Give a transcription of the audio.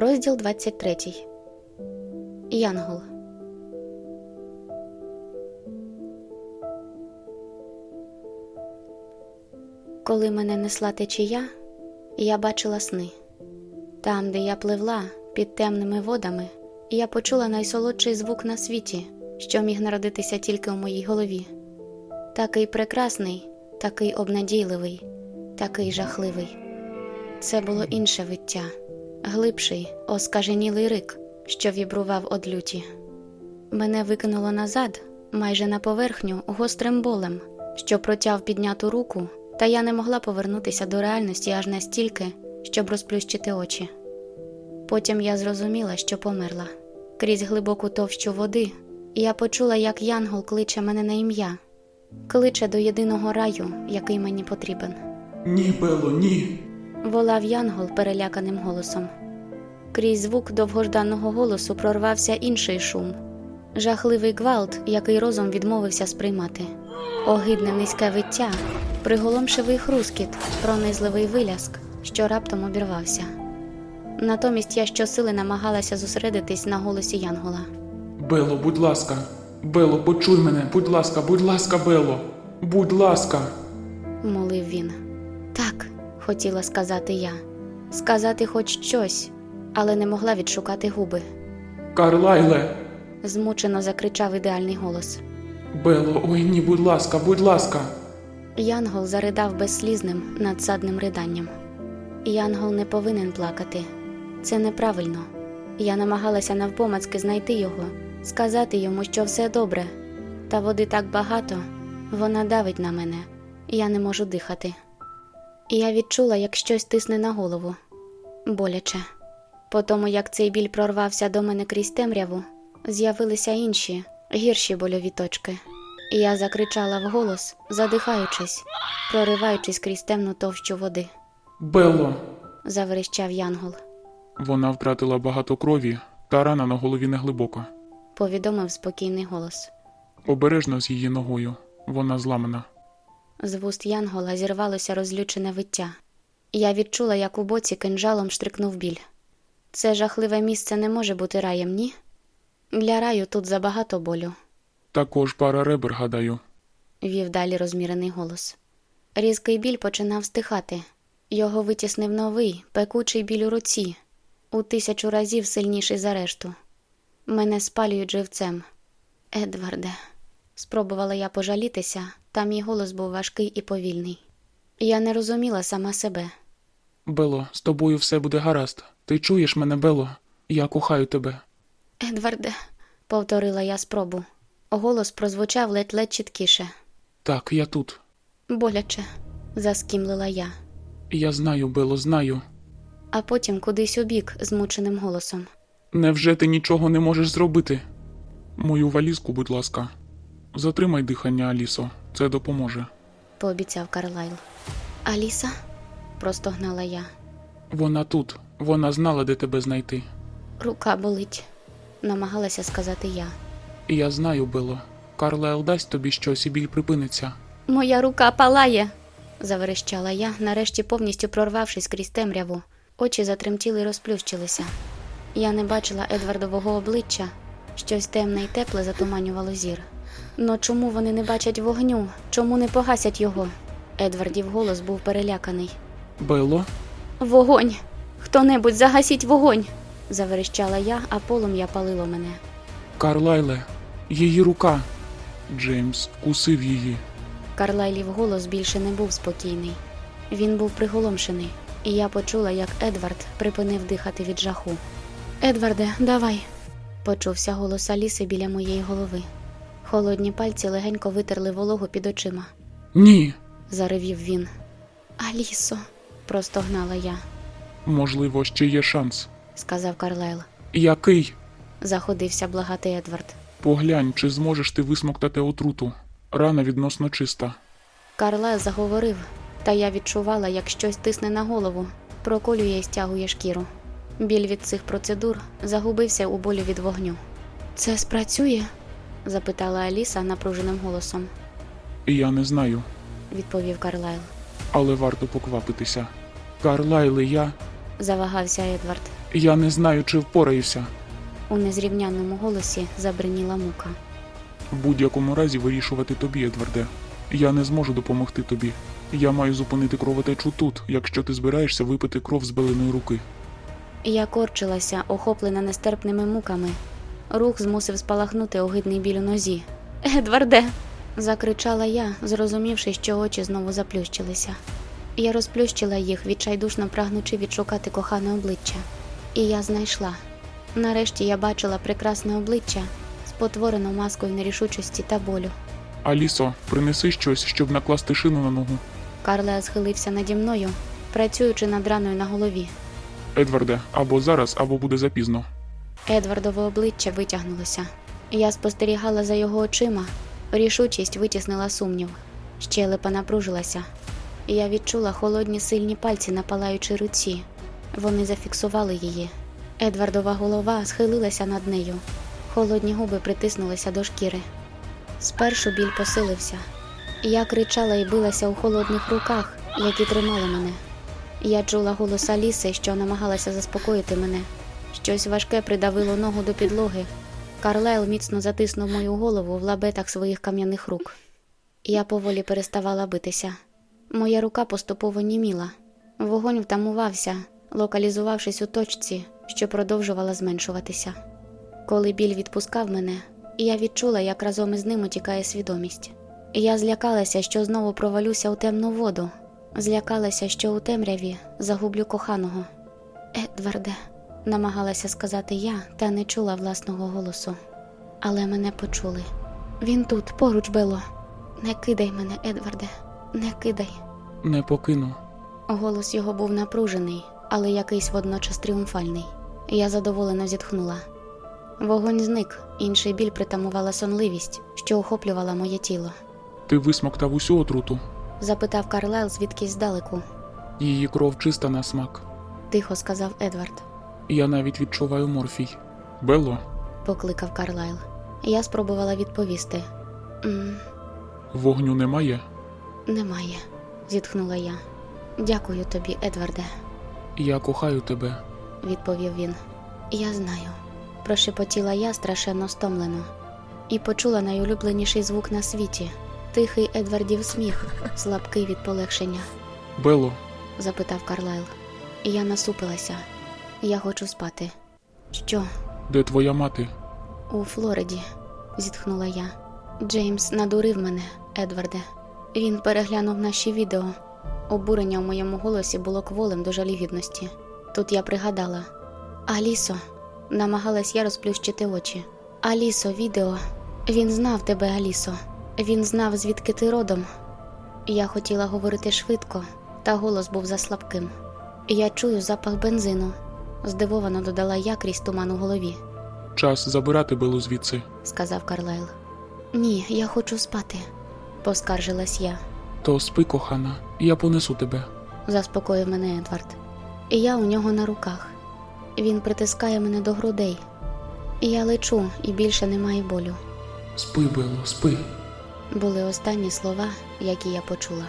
Розділ 23. Янгол. Коли мене несла течія, я бачила сни. Там, де я пливла під темними водами, я почула найсолодший звук на світі, що міг народитися тільки у моїй голові. Такий прекрасний, такий обнадійливий, такий жахливий. Це було інше виття, глибший, оскаженілий рик, що вібрував од люті. Мене викинуло назад, майже на поверхню, гострим болем, що протяв підняту руку, та я не могла повернутися до реальності аж настільки, щоб розплющити очі. Потім я зрозуміла, що померла. Крізь глибоку товщу води я почула, як Янгол кличе мене на ім'я, кличе до єдиного раю, який мені потрібен. Ні, Бело, ні. Волав Янгол переляканим голосом. Крізь звук довгожданого голосу прорвався інший шум, жахливий гвалт, який розум відмовився сприймати, огидне низьке виття, приголомшивий хрускіт, пронизливий виляск, що раптом обірвався. Натомість я щосили намагалася зосередитись на голосі Янгола. Бело, будь ласка. Бело, почуй мене, будь ласка, будь ласка, Бело. Будь ласка. молив він. Хотіла сказати я, сказати хоч щось, але не могла відшукати губи. Карлайле. Змучено закричав ідеальний голос. Бело, ой ні, будь ласка, будь ласка. Янгол заридав безслізним надсадним риданням. Янгол не повинен плакати. Це неправильно. Я намагалася навпомацки знайти його, сказати йому, що все добре. Та води так багато, вона давить на мене, я не можу дихати. І я відчула, як щось тисне на голову. Боляче. По тому, як цей біль прорвався до мене крізь темряву, з'явилися інші, гірші больові точки. Я закричала вголос, задихаючись, прориваючись крізь темну товщу води. Бело. Заверещав Янгол, Вона втратила багато крові, та рана на голові не глибока. повідомив спокійний голос. Обережно з її ногою. Вона зламана. З вуст Янгола зірвалося розлючене виття. Я відчула, як у боці кинжалом штрикнув біль. Це жахливе місце не може бути раєм, ні? Для раю тут забагато болю, Також пара ребер, гадаю. вів далі розмірений голос. Різкий біль починав стихати. Його витіснив новий, пекучий біль у руці, у тисячу разів сильніший за решту. Мене спалюють живцем. Едварде, спробувала я пожалітися, та мій голос був важкий і повільний. Я не розуміла сама себе. Бело, з тобою все буде гаразд. Ти чуєш мене, Бело? Я кохаю тебе. Едварде, повторила я спробу. Голос прозвучав ледь-ледь чіткіше. Так, я тут. Боляче, заскімлила я, Я знаю, Бело, знаю. а потім кудись убік змученим голосом. Невже ти нічого не можеш зробити? Мою валізку, будь ласка. Затримай дихання, Алісо, це допоможе. пообіцяв Карлайл. Аліса? простогнала я. Вона тут, вона знала, де тебе знайти. Рука болить, намагалася сказати я. Я знаю, Бело. Карлайл дасть тобі щось і біль припиниться. Моя рука палає. заверещала я, нарешті повністю прорвавшись крізь темряву. Очі затремтіли й розплющилися. Я не бачила Едвардового обличчя, щось темне й тепле затуманювало зір. Но чому вони не бачать вогню? Чому не погасять його? Едвардів голос був переляканий. Бело? Вогонь! Хто-небудь загасіть вогонь! заверещала я, а полум'я палило мене. Карлайле, її рука. Джеймс вкусив її. Карлайлів голос більше не був спокійний. Він був приголомшений, і я почула, як Едвард припинив дихати від жаху. Едварде, давай. почувся голос Аліси біля моєї голови. Холодні пальці легенько витерли вологу під очима. Ні. Заревів він. Алісо, простогнала я, Можливо, ще є шанс. сказав Карлайл. Який? Заходився благати Едвард. Поглянь, чи зможеш ти висмоктати отруту. Рана відносно чиста. Карлайл заговорив, та я відчувала, як щось тисне на голову, проколює і стягує шкіру. Біль від цих процедур загубився у болі від вогню. Це спрацює? Запитала Аліса напруженим голосом, Я не знаю, відповів Карлайл. але варто поквапитися. Карлайле, я. Завагався Едвард. Я не знаю, чи впораюся. У незрівняному голосі забриніла мука. В будь-якому разі вирішувати тобі, Едварде. Я не зможу допомогти тобі. Я маю зупинити кровотечу тут, якщо ти збираєшся випити кров з белиної руки. Я корчилася, охоплена нестерпними муками. Рух змусив спалахнути огидний біль у нозі. Едварде. закричала я, зрозумівши, що очі знову заплющилися. Я розплющила їх, відчайдушно прагнучи відшукати кохане обличчя. І я знайшла. Нарешті я бачила прекрасне обличчя, спотворене маскою нерішучості та болю. Алісо, принеси щось, щоб накласти шину на ногу. Карле схилився наді мною, працюючи над раною на голові. Едварде, або зараз, або буде запізно. Едвардове обличчя витягнулося. Я спостерігала за його очима. Рішучість витіснила сумнів. Щелепа напружилася. Я відчула холодні сильні пальці на палаючій руці. Вони зафіксували її. Едвардова голова схилилася над нею. Холодні губи притиснулися до шкіри. Спершу біль посилився. Я кричала і билася у холодних руках, які тримали мене. Я чула голос Аліси, що намагалася заспокоїти мене. Щось важке придавило ногу до підлоги. Карлайл міцно затиснув мою голову в лабетах своїх кам'яних рук. Я поволі переставала битися. Моя рука поступово німіла. Вогонь втамувався, локалізувавшись у точці, що продовжувала зменшуватися. Коли біль відпускав мене, я відчула, як разом із ним утікає свідомість. Я злякалася, що знову провалюся у темну воду, злякалася, що у темряві загублю коханого. Едварде, намагалася сказати я, та не чула власного голосу. Але мене почули. Він тут, поруч Бело. Не кидай мене, Едварде, не кидай. Не покину. Голос його був напружений, але якийсь водночас тріумфальний. Я задоволено зітхнула. Вогонь зник, інший біль притамувала сонливість, що охоплювала моє тіло. Ти висмоктав усю отруту. Запитав Карлайл звідкись здалеку. Її кров чиста на смак. Тихо сказав Едвард. Я навіть відчуваю морфій. Белло, Покликав Карлайл. Я спробувала відповісти. «М, вогню немає. немає, зітхнула я. Дякую тобі, Едварде, Я кохаю тебе. відповів він. Я знаю. Прошепотіла я страшенно стомлено і почула найулюбленіший звук на світі тихий Едвардів сміх, слабкий від полегшення, Белло, запитав Карлайл. Я насупилася. Я хочу спати. Що? де твоя мати? У Флориді, зітхнула я. Джеймс надурив мене, Едварде. Він переглянув наші відео. Обурення в моєму голосі було кволим до жалігідності. Тут я пригадала: Алісо, намагалась я розплющити очі. Алісо, відео. Він знав тебе, Алісо. Він знав, звідки ти родом. Я хотіла говорити швидко, та голос був заслабким. Я чую запах бензину, здивовано додала я крізь туман у голові. Час забирати Беллу звідси. сказав Карлайл. Ні, я хочу спати, поскаржилась я. То спи, кохана, я понесу тебе. Заспокоїв мене Едвард. І я у нього на руках. Він притискає мене до грудей. Я лечу, і більше немає болю. Спи, Белло, спи. Були останні слова, які я почула.